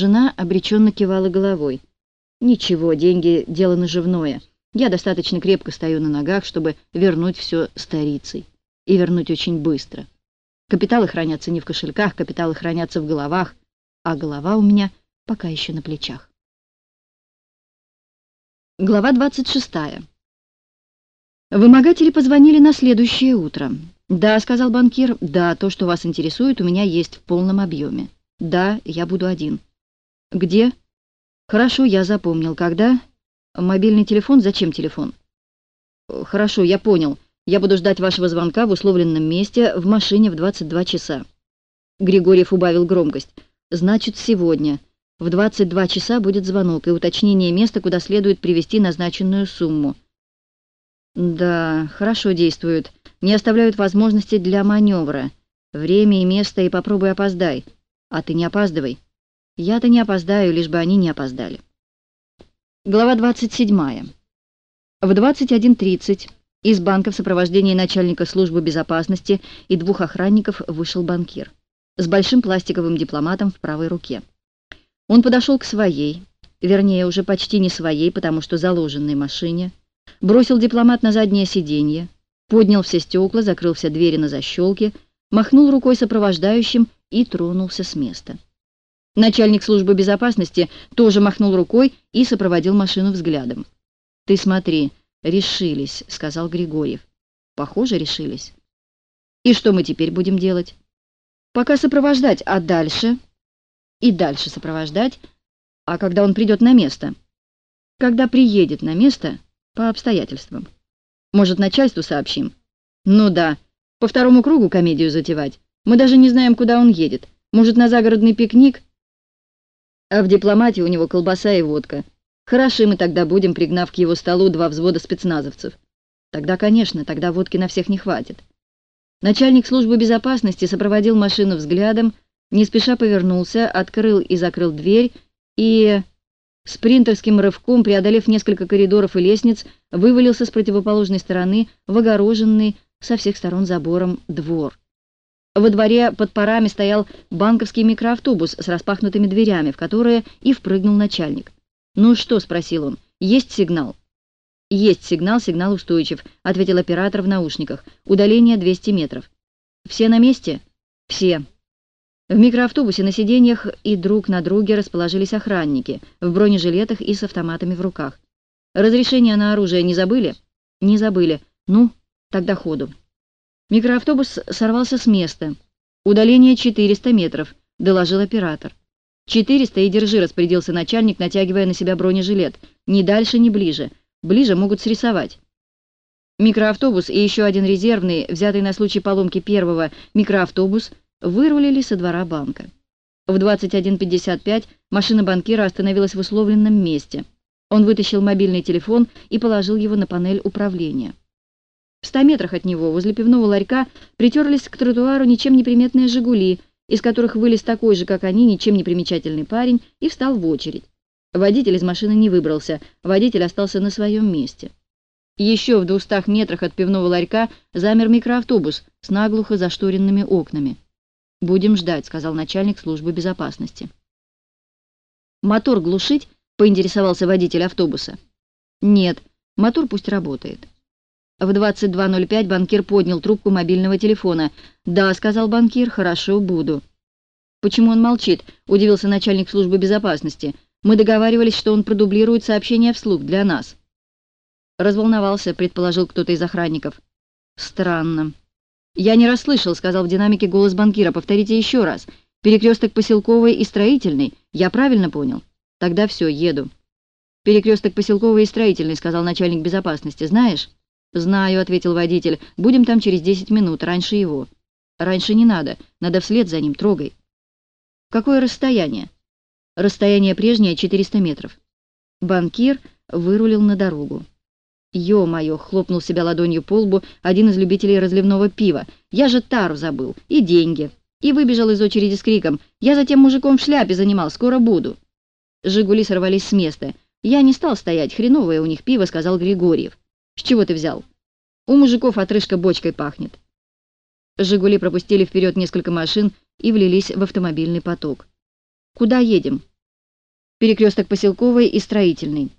Жена обреченно кивала головой. «Ничего, деньги — дело наживное. Я достаточно крепко стою на ногах, чтобы вернуть все старицей. И вернуть очень быстро. Капиталы хранятся не в кошельках, капиталы хранятся в головах, а голова у меня пока еще на плечах». Глава 26. Вымогатели позвонили на следующее утро. «Да», — сказал банкир, — «да, то, что вас интересует, у меня есть в полном объеме. Да, я буду один». «Где?» «Хорошо, я запомнил. Когда?» «Мобильный телефон? Зачем телефон?» «Хорошо, я понял. Я буду ждать вашего звонка в условленном месте в машине в 22 часа». Григорьев убавил громкость. «Значит, сегодня. В 22 часа будет звонок и уточнение места, куда следует привести назначенную сумму». Да, хорошо действуют. Не оставляют возможности для маневра. Время и место, и попробуй опоздай. А ты не опаздывай. Я-то не опоздаю, лишь бы они не опоздали. Глава 27. В 21.30 из банка в сопровождении начальника службы безопасности и двух охранников вышел банкир с большим пластиковым дипломатом в правой руке. Он подошел к своей, вернее, уже почти не своей, потому что заложенной машине, бросил дипломат на заднее сиденье, поднял все стекла, закрыл все двери на защелке, махнул рукой сопровождающим и тронулся с места. Начальник службы безопасности тоже махнул рукой и сопроводил машину взглядом. «Ты смотри, решились», — сказал Григорьев. «Похоже, решились». «И что мы теперь будем делать?» «Пока сопровождать, а дальше?» «И дальше сопровождать, а когда он придет на место?» «Когда приедет на место, по обстоятельствам. Может, начальству сообщим?» «Ну да, по второму кругу комедию затевать. Мы даже не знаем, куда он едет. Может, на загородный пикник?» А в дипломате у него колбаса и водка. Хороши мы тогда будем, пригнав к его столу два взвода спецназовцев. Тогда, конечно, тогда водки на всех не хватит. Начальник службы безопасности сопроводил машину взглядом, не спеша повернулся, открыл и закрыл дверь и, спринтерским рывком, преодолев несколько коридоров и лестниц, вывалился с противоположной стороны в огороженный со всех сторон забором двор. Во дворе под парами стоял банковский микроавтобус с распахнутыми дверями, в которые и впрыгнул начальник. «Ну что?» — спросил он. «Есть сигнал?» «Есть сигнал, сигнал устойчив», — ответил оператор в наушниках. «Удаление 200 метров». «Все на месте?» «Все». В микроавтобусе на сиденьях и друг на друге расположились охранники в бронежилетах и с автоматами в руках. «Разрешение на оружие не забыли?» «Не забыли. Ну, тогда ходу». Микроавтобус сорвался с места. «Удаление 400 метров», — доложил оператор. «400 и держи», — распорядился начальник, натягивая на себя бронежилет. «Ни дальше, ни ближе. Ближе могут срисовать». Микроавтобус и еще один резервный, взятый на случай поломки первого микроавтобус, вырулили со двора банка. В 21.55 машина банкира остановилась в условленном месте. Он вытащил мобильный телефон и положил его на панель управления. В ста метрах от него, возле пивного ларька, притерлись к тротуару ничем не приметные «Жигули», из которых вылез такой же, как они, ничем не примечательный парень, и встал в очередь. Водитель из машины не выбрался, водитель остался на своем месте. Еще в двухстах метрах от пивного ларька замер микроавтобус с наглухо зашторенными окнами. «Будем ждать», — сказал начальник службы безопасности. «Мотор глушить?» — поинтересовался водитель автобуса. «Нет, мотор пусть работает». В 22.05 банкир поднял трубку мобильного телефона. «Да», — сказал банкир, — «хорошо, буду». «Почему он молчит?» — удивился начальник службы безопасности. «Мы договаривались, что он продублирует сообщение вслух для нас». Разволновался, предположил кто-то из охранников. «Странно». «Я не расслышал», — сказал в динамике голос банкира. «Повторите еще раз. Перекресток Поселковый и Строительный. Я правильно понял? Тогда все, еду». «Перекресток Поселковый и Строительный», — сказал начальник безопасности. «Знаешь?» «Знаю», — ответил водитель. «Будем там через десять минут, раньше его». «Раньше не надо. Надо вслед за ним, трогай». «Какое расстояние?» «Расстояние прежнее — 400 метров». Банкир вырулил на дорогу. «Ё-моё!» — хлопнул себя ладонью по лбу один из любителей разливного пива. «Я же тару забыл. И деньги». И выбежал из очереди с криком. «Я за тем мужиком в шляпе занимал, скоро буду». «Жигули» сорвались с места. «Я не стал стоять, хреновое у них пиво», — сказал Григорьев. «С чего ты взял?» «У мужиков отрыжка бочкой пахнет». «Жигули» пропустили вперед несколько машин и влились в автомобильный поток. «Куда едем?» Перекресток Поселковой и Строительный.